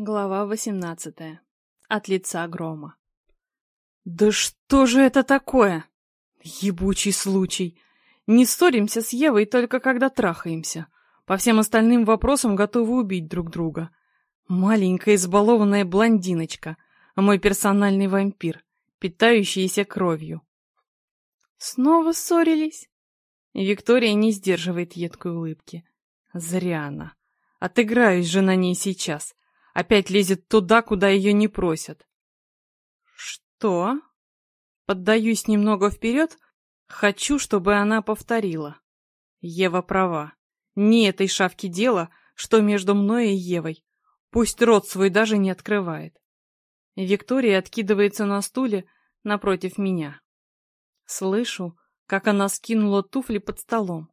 Глава восемнадцатая. От лица грома. «Да что же это такое? Ебучий случай! Не ссоримся с Евой только когда трахаемся. По всем остальным вопросам готовы убить друг друга. Маленькая избалованная блондиночка, мой персональный вампир, питающийся кровью. Снова ссорились? Виктория не сдерживает едкой улыбки. Зря она. Отыграюсь же на ней сейчас. Опять лезет туда, куда ее не просят. Что? Поддаюсь немного вперед. Хочу, чтобы она повторила. Ева права. Не этой шавки дело, что между мной и Евой. Пусть рот свой даже не открывает. Виктория откидывается на стуле напротив меня. Слышу, как она скинула туфли под столом.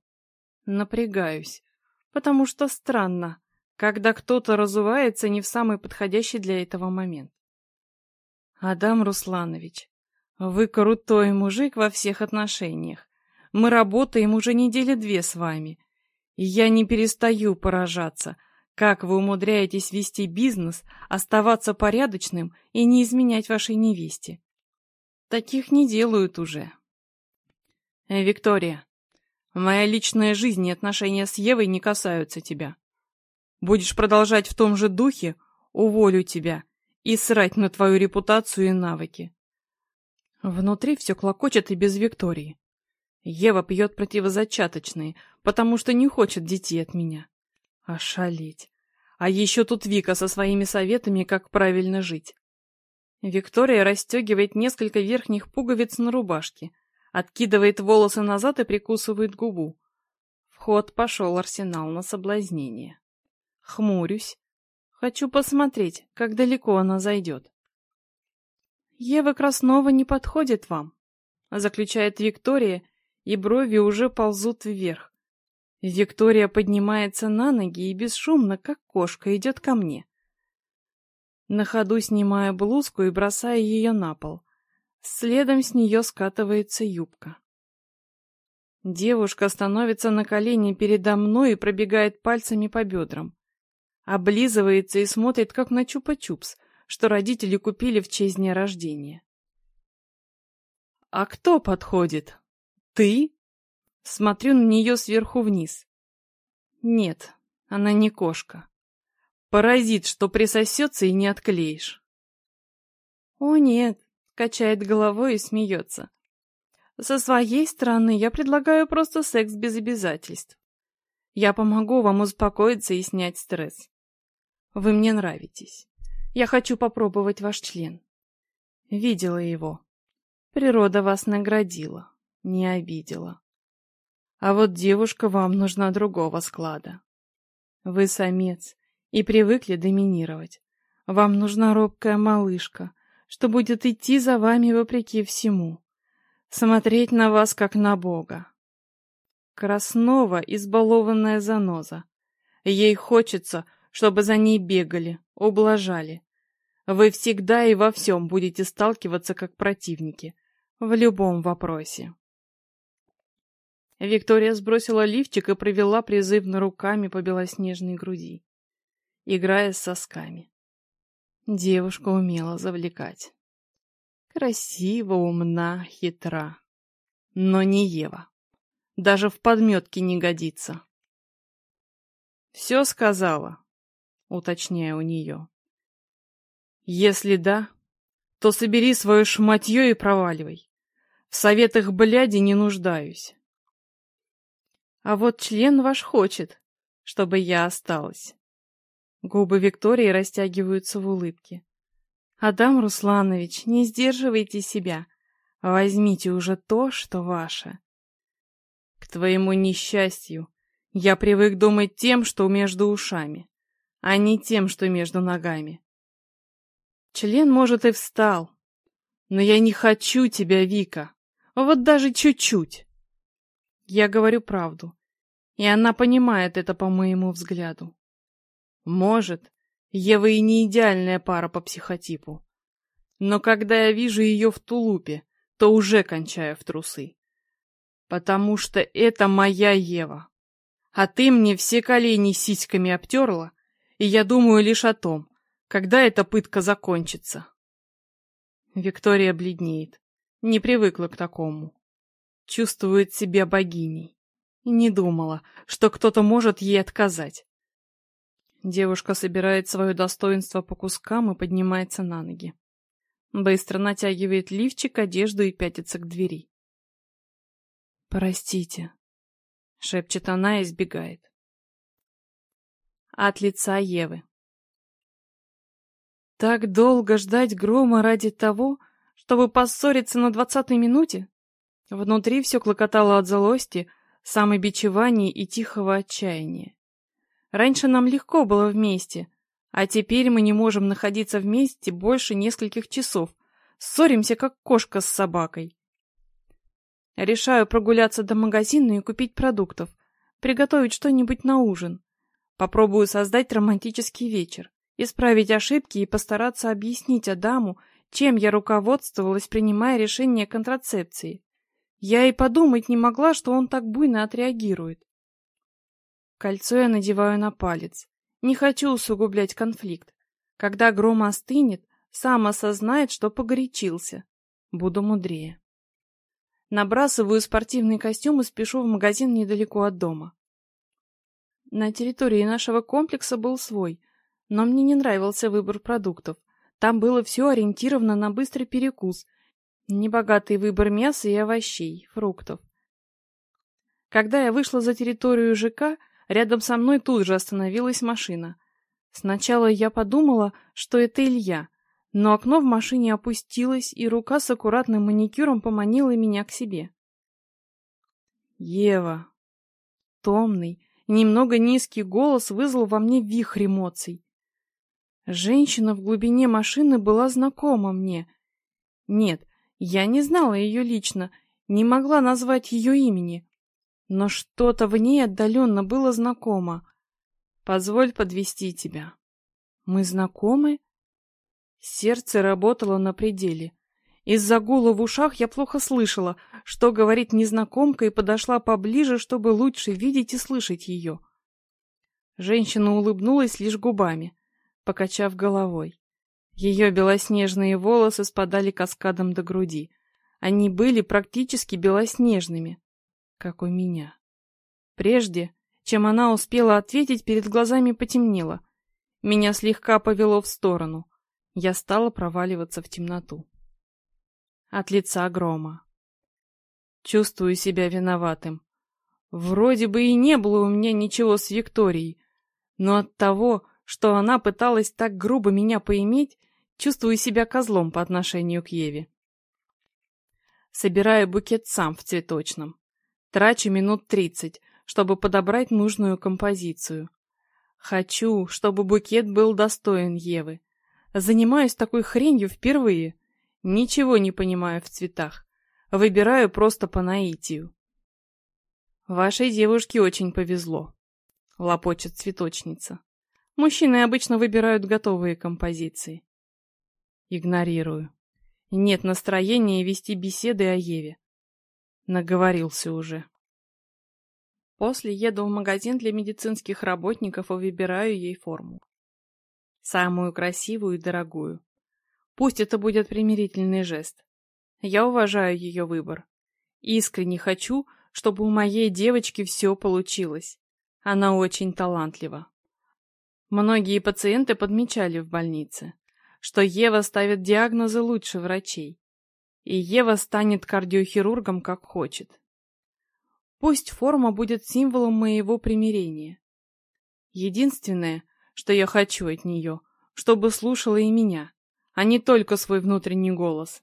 Напрягаюсь, потому что странно, когда кто-то разувается не в самый подходящий для этого момент. Адам Русланович, вы крутой мужик во всех отношениях. Мы работаем уже недели две с вами. И я не перестаю поражаться, как вы умудряетесь вести бизнес, оставаться порядочным и не изменять вашей невесте. Таких не делают уже. Э, Виктория, моя личная жизнь и отношения с Евой не касаются тебя. Будешь продолжать в том же духе, уволю тебя и срать на твою репутацию и навыки. Внутри все клокочет и без Виктории. Ева пьет противозачаточные, потому что не хочет детей от меня. Ошалеть. А еще тут Вика со своими советами, как правильно жить. Виктория расстегивает несколько верхних пуговиц на рубашке, откидывает волосы назад и прикусывает губу. В ход пошел арсенал на соблазнение. Хмурюсь. Хочу посмотреть, как далеко она зайдет. «Ева Краснова не подходит вам», — заключает Виктория, и брови уже ползут вверх. Виктория поднимается на ноги и бесшумно, как кошка, идет ко мне. На ходу снимаю блузку и бросаю ее на пол. Следом с нее скатывается юбка. Девушка становится на колени передо мной и пробегает пальцами по бедрам. Облизывается и смотрит, как на чупа-чупс, что родители купили в честь дня рождения. «А кто подходит? Ты?» Смотрю на нее сверху вниз. Нет, она не кошка. Паразит, что присосется и не отклеишь. «О, нет», — качает головой и смеется. «Со своей стороны я предлагаю просто секс без обязательств. Я помогу вам успокоиться и снять стресс. Вы мне нравитесь. Я хочу попробовать ваш член. Видела его. Природа вас наградила, не обидела. А вот девушка вам нужна другого склада. Вы самец и привыкли доминировать. Вам нужна робкая малышка, что будет идти за вами вопреки всему. Смотреть на вас, как на Бога. Краснова — избалованная заноза. Ей хочется, чтобы за ней бегали, ублажали. Вы всегда и во всем будете сталкиваться как противники, в любом вопросе. Виктория сбросила лифчик и провела призывно руками по белоснежной груди, играя с сосками. Девушка умела завлекать. Красиво, умна, хитра. Но не Ева. Даже в подметке не годится. «Все сказала», — уточняя у нее. «Если да, то собери свое шматье и проваливай. В советах бляди не нуждаюсь». «А вот член ваш хочет, чтобы я осталась». Губы Виктории растягиваются в улыбке. «Адам Русланович, не сдерживайте себя. Возьмите уже то, что ваше». «К твоему несчастью, я привык думать тем, что между ушами а не тем, что между ногами. Член, может, и встал. Но я не хочу тебя, Вика. Вот даже чуть-чуть. Я говорю правду. И она понимает это по моему взгляду. Может, Ева и не идеальная пара по психотипу. Но когда я вижу ее в тулупе, то уже кончаю в трусы. Потому что это моя Ева. А ты мне все колени сиськами обтерла, и я думаю лишь о том, Когда эта пытка закончится? Виктория бледнеет. Не привыкла к такому. Чувствует себя богиней. И не думала, что кто-то может ей отказать. Девушка собирает свое достоинство по кускам и поднимается на ноги. Быстро натягивает лифчик, одежду и пятится к двери. «Простите», — шепчет она и избегает. От лица Евы. Так долго ждать грома ради того, чтобы поссориться на двадцатой минуте? Внутри все клокотало от злости, самобичевания и тихого отчаяния. Раньше нам легко было вместе, а теперь мы не можем находиться вместе больше нескольких часов. Ссоримся, как кошка с собакой. Решаю прогуляться до магазина и купить продуктов, приготовить что-нибудь на ужин. Попробую создать романтический вечер исправить ошибки и постараться объяснить Адаму, чем я руководствовалась, принимая решение контрацепции. Я и подумать не могла, что он так буйно отреагирует. Кольцо я надеваю на палец. Не хочу усугублять конфликт. Когда гром остынет, сам осознает, что погорячился. Буду мудрее. Набрасываю спортивный костюм и спешу в магазин недалеко от дома. На территории нашего комплекса был свой, но мне не нравился выбор продуктов. Там было все ориентировано на быстрый перекус, небогатый выбор мяса и овощей, фруктов. Когда я вышла за территорию ЖК, рядом со мной тут же остановилась машина. Сначала я подумала, что это Илья, но окно в машине опустилось, и рука с аккуратным маникюром поманила меня к себе. Ева. Томный, немного низкий голос вызвал во мне вихрь эмоций. Женщина в глубине машины была знакома мне. Нет, я не знала ее лично, не могла назвать ее имени. Но что-то в ней отдаленно было знакомо. Позволь подвести тебя. Мы знакомы? Сердце работало на пределе. Из-за гула в ушах я плохо слышала, что говорит незнакомка, и подошла поближе, чтобы лучше видеть и слышать ее. Женщина улыбнулась лишь губами покачав головой. Ее белоснежные волосы спадали каскадом до груди. Они были практически белоснежными, как у меня. Прежде, чем она успела ответить, перед глазами потемнело. Меня слегка повело в сторону. Я стала проваливаться в темноту. От лица грома. Чувствую себя виноватым. Вроде бы и не было у меня ничего с Викторией, но от того, что она пыталась так грубо меня поиметь, чувствую себя козлом по отношению к Еве. Собираю букет сам в цветочном. Трачу минут тридцать, чтобы подобрать нужную композицию. Хочу, чтобы букет был достоин Евы. Занимаюсь такой хренью впервые. Ничего не понимаю в цветах. Выбираю просто по наитию. Вашей девушке очень повезло, лопочет цветочница. Мужчины обычно выбирают готовые композиции. Игнорирую. Нет настроения вести беседы о Еве. Наговорился уже. После еду в магазин для медицинских работников и выбираю ей форму. Самую красивую и дорогую. Пусть это будет примирительный жест. Я уважаю ее выбор. Искренне хочу, чтобы у моей девочки все получилось. Она очень талантлива. Многие пациенты подмечали в больнице, что Ева ставит диагнозы лучше врачей. И Ева станет кардиохирургом как хочет. Пусть форма будет символом моего примирения. Единственное, что я хочу от нее, чтобы слушала и меня, а не только свой внутренний голос.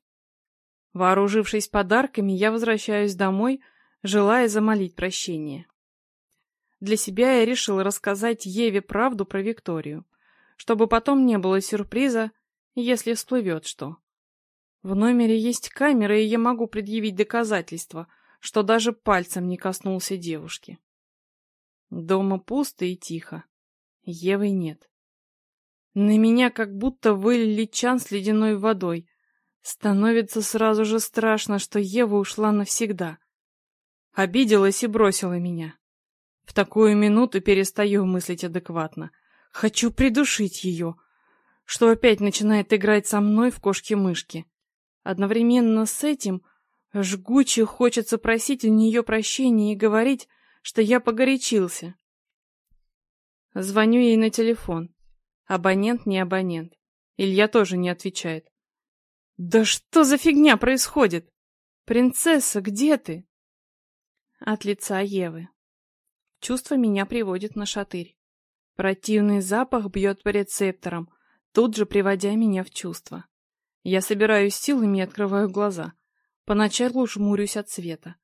Вооружившись подарками, я возвращаюсь домой, желая замолить прощения. Для себя я решил рассказать Еве правду про Викторию, чтобы потом не было сюрприза, если всплывет что. В номере есть камера, и я могу предъявить доказательства, что даже пальцем не коснулся девушки. Дома пусто и тихо. Евы нет. На меня как будто вылили чан с ледяной водой. Становится сразу же страшно, что Ева ушла навсегда. Обиделась и бросила меня. В такую минуту перестаю мыслить адекватно. Хочу придушить ее. что опять начинает играть со мной в кошки-мышки. Одновременно с этим жгуче хочется просить у нее прощения и говорить, что я погорячился. Звоню ей на телефон. Абонент не абонент. Илья тоже не отвечает. «Да что за фигня происходит? Принцесса, где ты?» От лица Евы. Чувство меня приводит на шатырь. Противный запах бьет по рецепторам, тут же приводя меня в чувство. Я собираюсь силами и открываю глаза. Поначалу жмурюсь от света.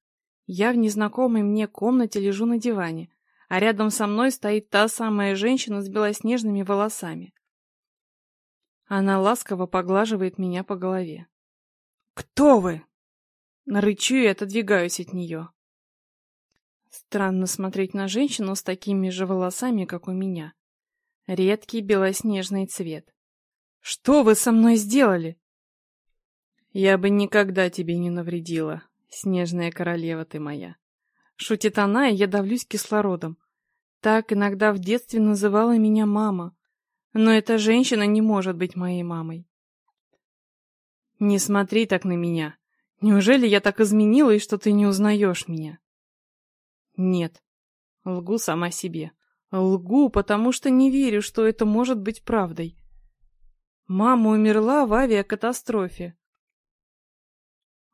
Я в незнакомой мне комнате лежу на диване, а рядом со мной стоит та самая женщина с белоснежными волосами. Она ласково поглаживает меня по голове. «Кто вы?» Рычу и отодвигаюсь от нее. Странно смотреть на женщину с такими же волосами, как у меня. Редкий белоснежный цвет. «Что вы со мной сделали?» «Я бы никогда тебе не навредила, снежная королева ты моя». Шутит она, и я давлюсь кислородом. Так иногда в детстве называла меня мама. Но эта женщина не может быть моей мамой. Не смотри так на меня. Неужели я так изменилась, что ты не узнаешь меня? Нет. Лгу сама себе. Лгу, потому что не верю, что это может быть правдой. Мама умерла в авиакатастрофе.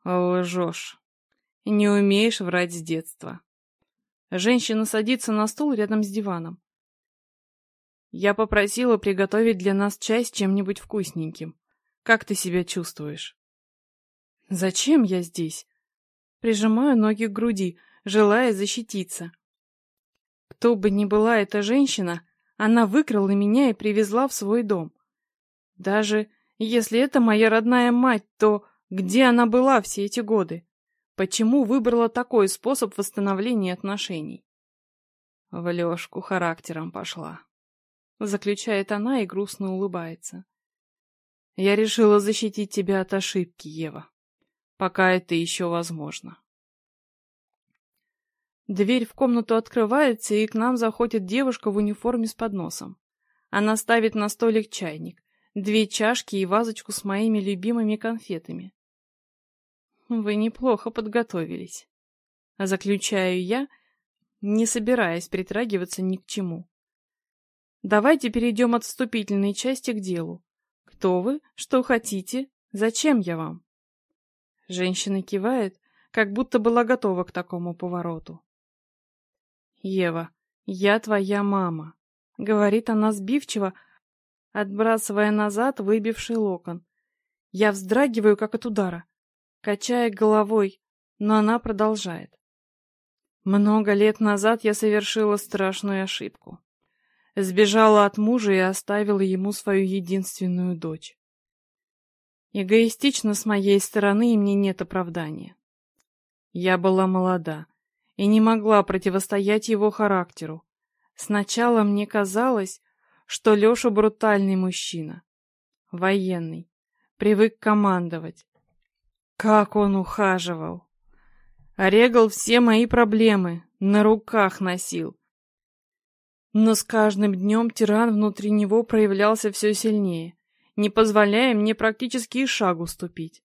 Лжешь. Не умеешь врать с детства. Женщина садится на стул рядом с диваном. Я попросила приготовить для нас чай с чем-нибудь вкусненьким. Как ты себя чувствуешь? Зачем я здесь? Прижимаю ноги к груди, желая защититься. Кто бы ни была эта женщина, она выкрала меня и привезла в свой дом. Даже если это моя родная мать, то где она была все эти годы? Почему выбрала такой способ восстановления отношений? В Лёшку характером пошла. Заключает она и грустно улыбается. Я решила защитить тебя от ошибки, Ева. Пока это еще возможно. Дверь в комнату открывается, и к нам заходит девушка в униформе с подносом. Она ставит на столик чайник, две чашки и вазочку с моими любимыми конфетами. Вы неплохо подготовились. Заключаю я, не собираясь притрагиваться ни к чему. Давайте перейдем от вступительной части к делу. Кто вы? Что хотите? Зачем я вам? Женщина кивает, как будто была готова к такому повороту. Ева, я твоя мама, говорит она сбивчиво, отбрасывая назад выбивший локон. Я вздрагиваю, как от удара, качая головой, но она продолжает. Много лет назад я совершила страшную ошибку. Сбежала от мужа и оставила ему свою единственную дочь. Эгоистично с моей стороны, и мне нет оправдания. Я была молода и не могла противостоять его характеру. Сначала мне казалось, что Леша брутальный мужчина, военный, привык командовать. Как он ухаживал! Орегал все мои проблемы, на руках носил, но с каждым днем тиран внутри него проявлялся все сильнее, не позволяя мне практически и шагу ступить.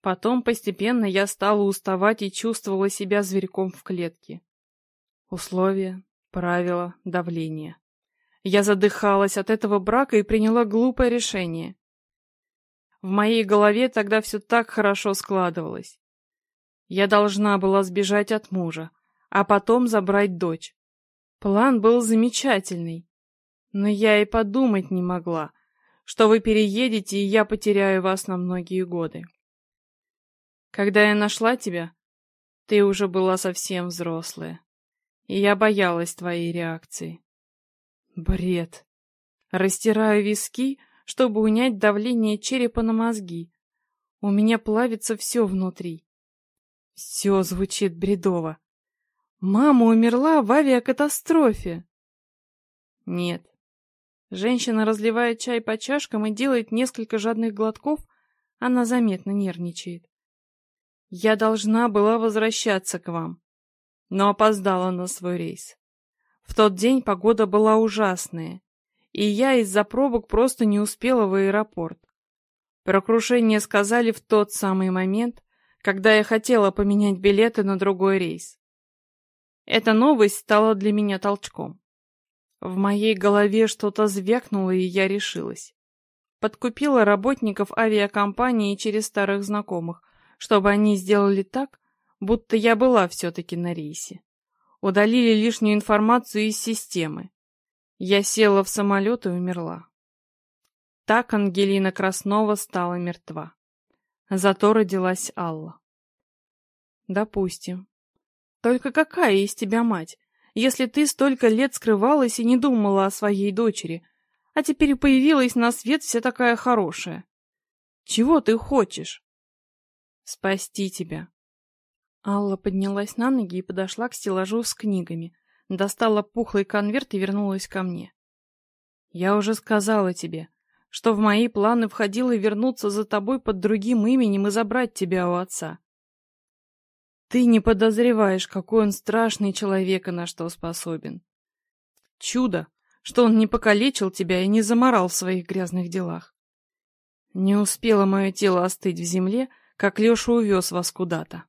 Потом постепенно я стала уставать и чувствовала себя зверьком в клетке. Условия, правила, давление. Я задыхалась от этого брака и приняла глупое решение. В моей голове тогда все так хорошо складывалось. Я должна была сбежать от мужа, а потом забрать дочь. План был замечательный. Но я и подумать не могла, что вы переедете, и я потеряю вас на многие годы. Когда я нашла тебя, ты уже была совсем взрослая, и я боялась твоей реакции. Бред. Растираю виски, чтобы унять давление черепа на мозги. У меня плавится все внутри. Все звучит бредово. Мама умерла в авиакатастрофе. Нет. Женщина разливает чай по чашкам и делает несколько жадных глотков, она заметно нервничает. Я должна была возвращаться к вам, но опоздала на свой рейс. В тот день погода была ужасная, и я из-за пробок просто не успела в аэропорт. Про крушение сказали в тот самый момент, когда я хотела поменять билеты на другой рейс. Эта новость стала для меня толчком. В моей голове что-то звякнуло, и я решилась. Подкупила работников авиакомпании через старых знакомых, чтобы они сделали так, будто я была все-таки на рейсе. Удалили лишнюю информацию из системы. Я села в самолет и умерла. Так Ангелина Краснова стала мертва. Зато родилась Алла. Допустим. Только какая из тебя мать, если ты столько лет скрывалась и не думала о своей дочери, а теперь появилась на свет вся такая хорошая? Чего ты хочешь? Спасти тебя. Алла поднялась на ноги и подошла к стеллажу с книгами, достала пухлый конверт и вернулась ко мне. Я уже сказала тебе, что в мои планы входило вернуться за тобой под другим именем и забрать тебя у отца. Ты не подозреваешь, какой он страшный человек и на что способен. Чудо, что он не покалечил тебя и не заморал в своих грязных делах. Не успело мое тело остыть в земле, как Леша увез вас куда-то.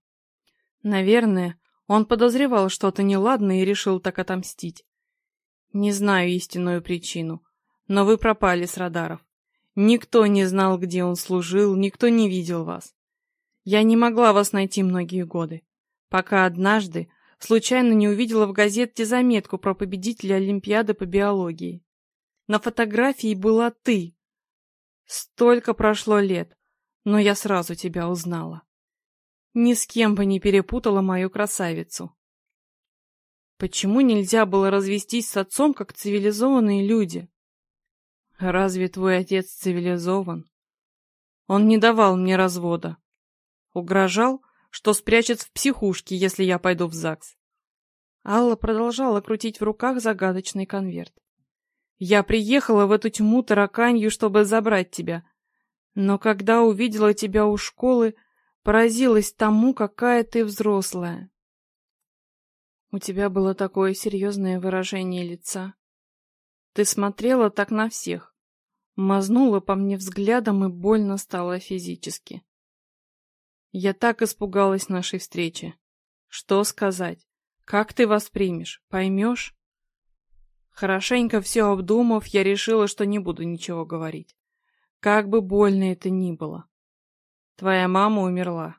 Наверное, он подозревал что-то неладное и решил так отомстить. Не знаю истинную причину, но вы пропали с радаров. Никто не знал, где он служил, никто не видел вас. Я не могла вас найти многие годы, пока однажды случайно не увидела в газете заметку про победителя Олимпиады по биологии. На фотографии была ты. Столько прошло лет, но я сразу тебя узнала. Ни с кем бы не перепутала мою красавицу. Почему нельзя было развестись с отцом, как цивилизованные люди? Разве твой отец цивилизован? Он не давал мне развода. Угрожал, что спрячет в психушке, если я пойду в ЗАГС. Алла продолжала крутить в руках загадочный конверт. Я приехала в эту тьму тараканью, чтобы забрать тебя. Но когда увидела тебя у школы, Поразилась тому, какая ты взрослая. У тебя было такое серьезное выражение лица. Ты смотрела так на всех. Мазнула по мне взглядом и больно стало физически. Я так испугалась нашей встречи. Что сказать? Как ты воспримешь? Поймешь? Хорошенько все обдумав, я решила, что не буду ничего говорить. Как бы больно это ни было. Твоя мама умерла.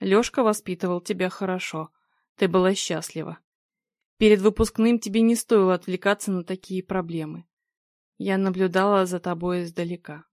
Лёшка воспитывал тебя хорошо. Ты была счастлива. Перед выпускным тебе не стоило отвлекаться на такие проблемы. Я наблюдала за тобой издалека.